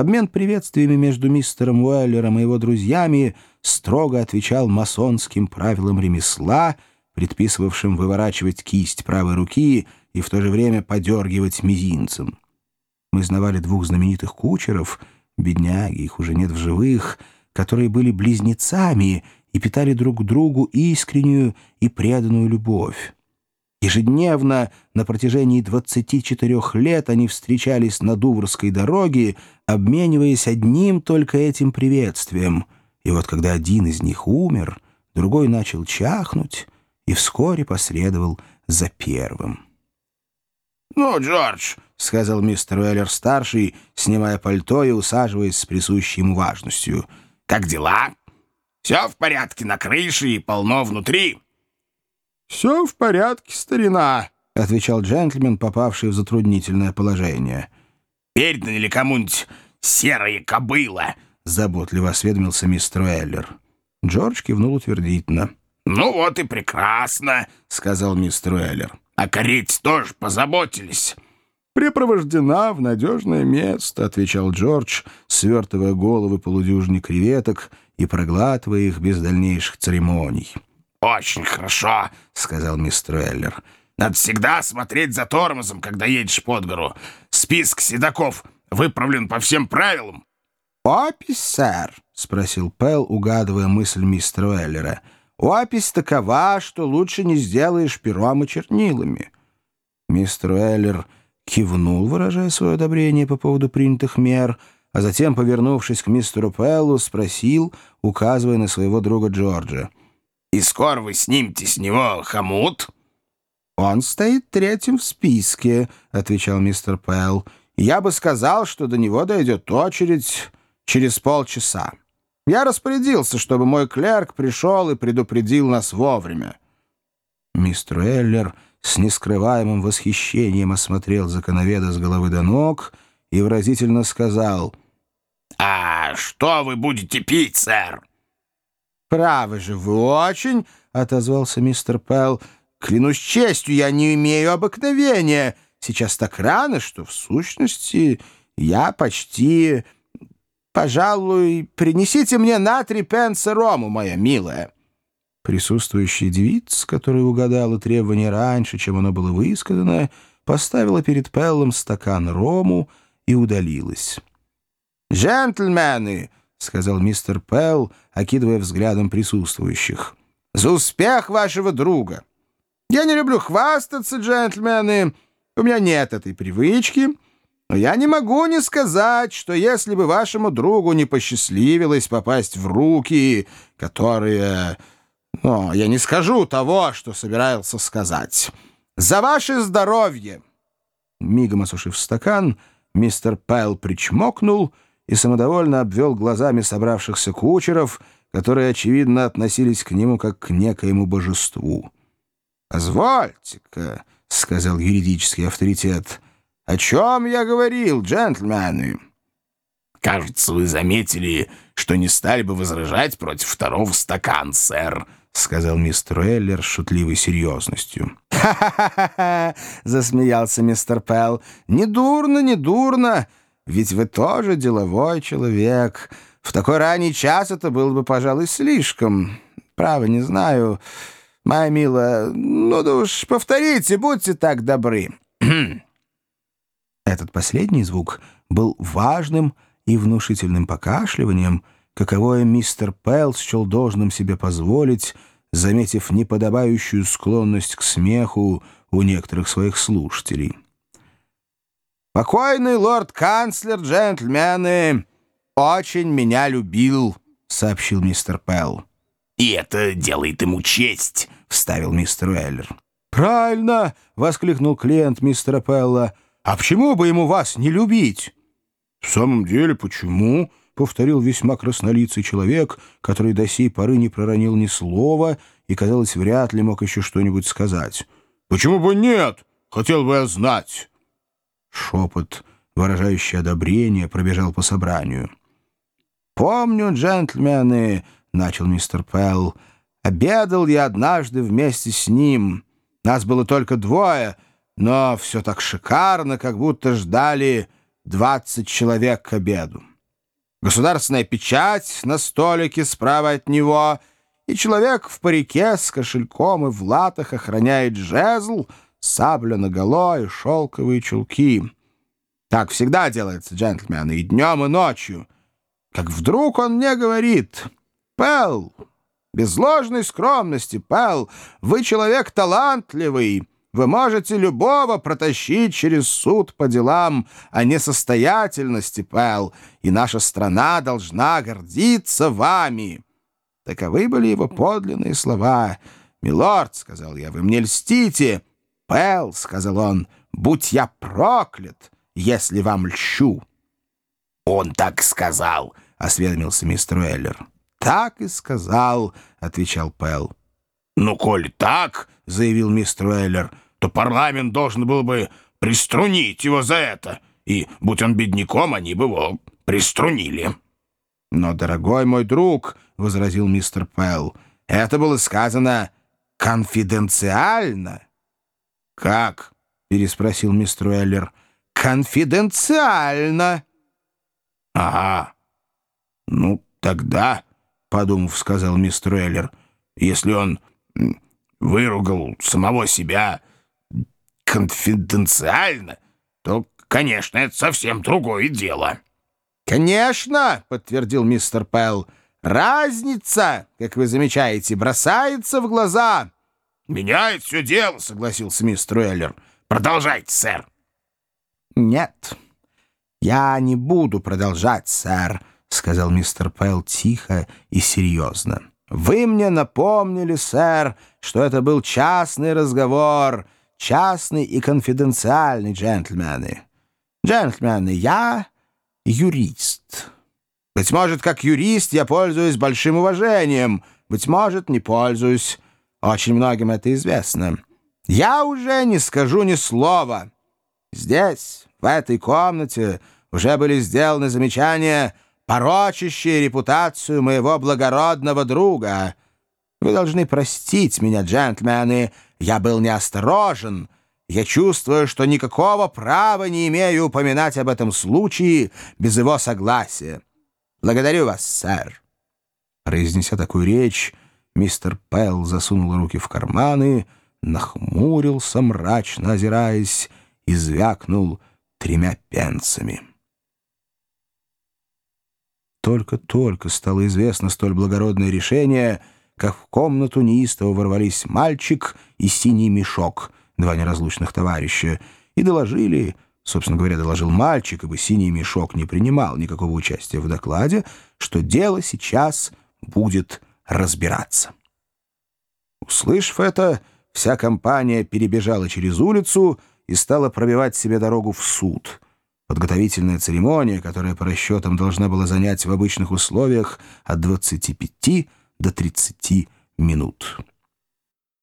Обмен приветствиями между мистером Уэллером и его друзьями строго отвечал масонским правилам ремесла, предписывавшим выворачивать кисть правой руки и в то же время подергивать мизинцем. Мы знавали двух знаменитых кучеров, бедняги, их уже нет в живых, которые были близнецами и питали друг другу искреннюю и преданную любовь. Ежедневно на протяжении 24 лет они встречались на Дуврской дороге, обмениваясь одним только этим приветствием. И вот когда один из них умер, другой начал чахнуть и вскоре последовал за первым. «Ну, Джордж», — сказал мистер Уэллер-старший, снимая пальто и усаживаясь с присущей ему важностью, — «как дела? Все в порядке на крыше и полно внутри?» «Все в порядке, старина», — отвечал джентльмен, попавший в затруднительное положение. «Передано ли кому-нибудь серая кобыла?» — заботливо осведомился мистер Эллер. Джордж кивнул утвердительно. «Ну вот и прекрасно», — сказал мистер Эллер. «А корейцы тоже позаботились». «Припровождена в надежное место», — отвечал Джордж, свертывая головы полудюжни креветок и проглатывая их без дальнейших церемоний. «Очень хорошо», — сказал мистер Эллер. «Надо всегда смотреть за тормозом, когда едешь под гору. Список седаков выправлен по всем правилам». «Опись, сэр?» — спросил Пэл, угадывая мысль мистера Эллера. «Опись такова, что лучше не сделаешь пером и чернилами». Мистер Эллер кивнул, выражая свое одобрение по поводу принятых мер, а затем, повернувшись к мистеру Пэллу, спросил, указывая на своего друга Джорджа. И скоро вы снимете с него хомут?» «Он стоит третьим в списке», — отвечал мистер Пэл. «Я бы сказал, что до него дойдет очередь через полчаса. Я распорядился, чтобы мой клерк пришел и предупредил нас вовремя». Мистер Эллер с нескрываемым восхищением осмотрел законоведа с головы до ног и выразительно сказал «А что вы будете пить, сэр?» «Правы же вы очень!» — отозвался мистер Пелл. «Клянусь честью, я не имею обыкновения. Сейчас так рано, что, в сущности, я почти... Пожалуй, принесите мне на три пенса рому, моя милая». Присутствующая девица, которая угадала требование раньше, чем оно было высказано, поставила перед Пеллом стакан рому и удалилась. «Джентльмены!» — сказал мистер Пелл, окидывая взглядом присутствующих. «За успех вашего друга! Я не люблю хвастаться, джентльмены, у меня нет этой привычки, но я не могу не сказать, что если бы вашему другу не посчастливилось попасть в руки, которые... Ну, я не скажу того, что собирался сказать. За ваше здоровье!» Мигом осушив стакан, мистер Пелл причмокнул — и самодовольно обвел глазами собравшихся кучеров, которые, очевидно, относились к нему как к некоему божеству. «Позвольте-ка», — сказал юридический авторитет, — «о чем я говорил, джентльмены?» «Кажется, вы заметили, что не стали бы возражать против второго стакана, сэр», — сказал мистер Эллер с шутливой серьезностью. «Ха-ха-ха!» — засмеялся мистер Пелл. «Недурно, недурно!» Ведь вы тоже деловой человек. В такой ранний час это было бы, пожалуй, слишком. Право, не знаю. Моя милая, ну да уж повторите, будьте так добры. Этот последний звук был важным и внушительным покашливанием, каковое мистер Пелл счел должным себе позволить, заметив неподобающую склонность к смеху у некоторых своих слушателей. «Покойный лорд-канцлер, джентльмены, очень меня любил», — сообщил мистер Пелл. «И это делает ему честь», — вставил мистер Уэллер. «Правильно!» — воскликнул клиент мистера Пелла. «А почему бы ему вас не любить?» «В самом деле, почему?» — повторил весьма краснолицый человек, который до сей поры не проронил ни слова и, казалось, вряд ли мог еще что-нибудь сказать. «Почему бы нет? Хотел бы я знать». Шепот, выражающий одобрение, пробежал по собранию. «Помню, джентльмены», — начал мистер Пелл, — «обедал я однажды вместе с ним. Нас было только двое, но все так шикарно, как будто ждали двадцать человек к обеду. государственная печать на столике справа от него, и человек в парике с кошельком и в латах охраняет жезл, сабля наголо и шелковые чулки. Так всегда делается, джентльмены, и днем, и ночью. Как вдруг он мне говорит, «Пэл, без ложной скромности, Пэл, вы человек талантливый». Вы можете любого протащить через суд по делам о несостоятельности, Пэл, и наша страна должна гордиться вами». Таковы были его подлинные слова. «Милорд», — сказал я, — «вы мне льстите». «Пэл», — сказал он, — «будь я проклят, если вам льщу». «Он так сказал», — осведомился мистер Уэллер. «Так и сказал», — отвечал Пэл. «Ну, коль так», — заявил мистер Уэллер, «то парламент должен был бы приструнить его за это, и, будь он бедняком, они бы его приструнили». «Но, дорогой мой друг», — возразил мистер Пэл, — «это было сказано конфиденциально». «Как?» — переспросил мистер Уэллер. «Конфиденциально». «Ага. Ну, тогда...» — подумав, сказал мистер Уэллер, — «если он выругал самого себя конфиденциально, то, конечно, это совсем другое дело». «Конечно», — подтвердил мистер Пелл, — «разница, как вы замечаете, бросается в глаза». «Меняет все дело», — согласился мистер Уэллер. «Продолжайте, сэр». «Нет, я не буду продолжать, сэр», — сказал мистер Пелл тихо и серьезно. «Вы мне напомнили, сэр, что это был частный разговор, частный и конфиденциальный, джентльмены. Джентльмены, я юрист. Быть может, как юрист я пользуюсь большим уважением, быть может, не пользуюсь. Очень многим это известно. Я уже не скажу ни слова. Здесь, в этой комнате, уже были сделаны замечания, порочащие репутацию моего благородного друга. Вы должны простить меня, джентльмены, я был неосторожен, — я чувствую, что никакого права не имею упоминать об этом случае без его согласия. Благодарю вас, сэр». Произнеся такую речь, мистер Пелл засунул руки в карманы, нахмурился, мрачно озираясь, и звякнул тремя пенсами. Только-только стало известно столь благородное решение, как в комнату неистово ворвались мальчик и синий мешок — два неразлучных товарища, и доложили, собственно говоря, доложил мальчик, ибо синий мешок не принимал никакого участия в докладе, что дело сейчас будет разбираться. Услышав это, вся компания перебежала через улицу и стала пробивать себе дорогу в суд. Подготовительная церемония, которая по расчетам должна была занять в обычных условиях от 25 до 30 минут.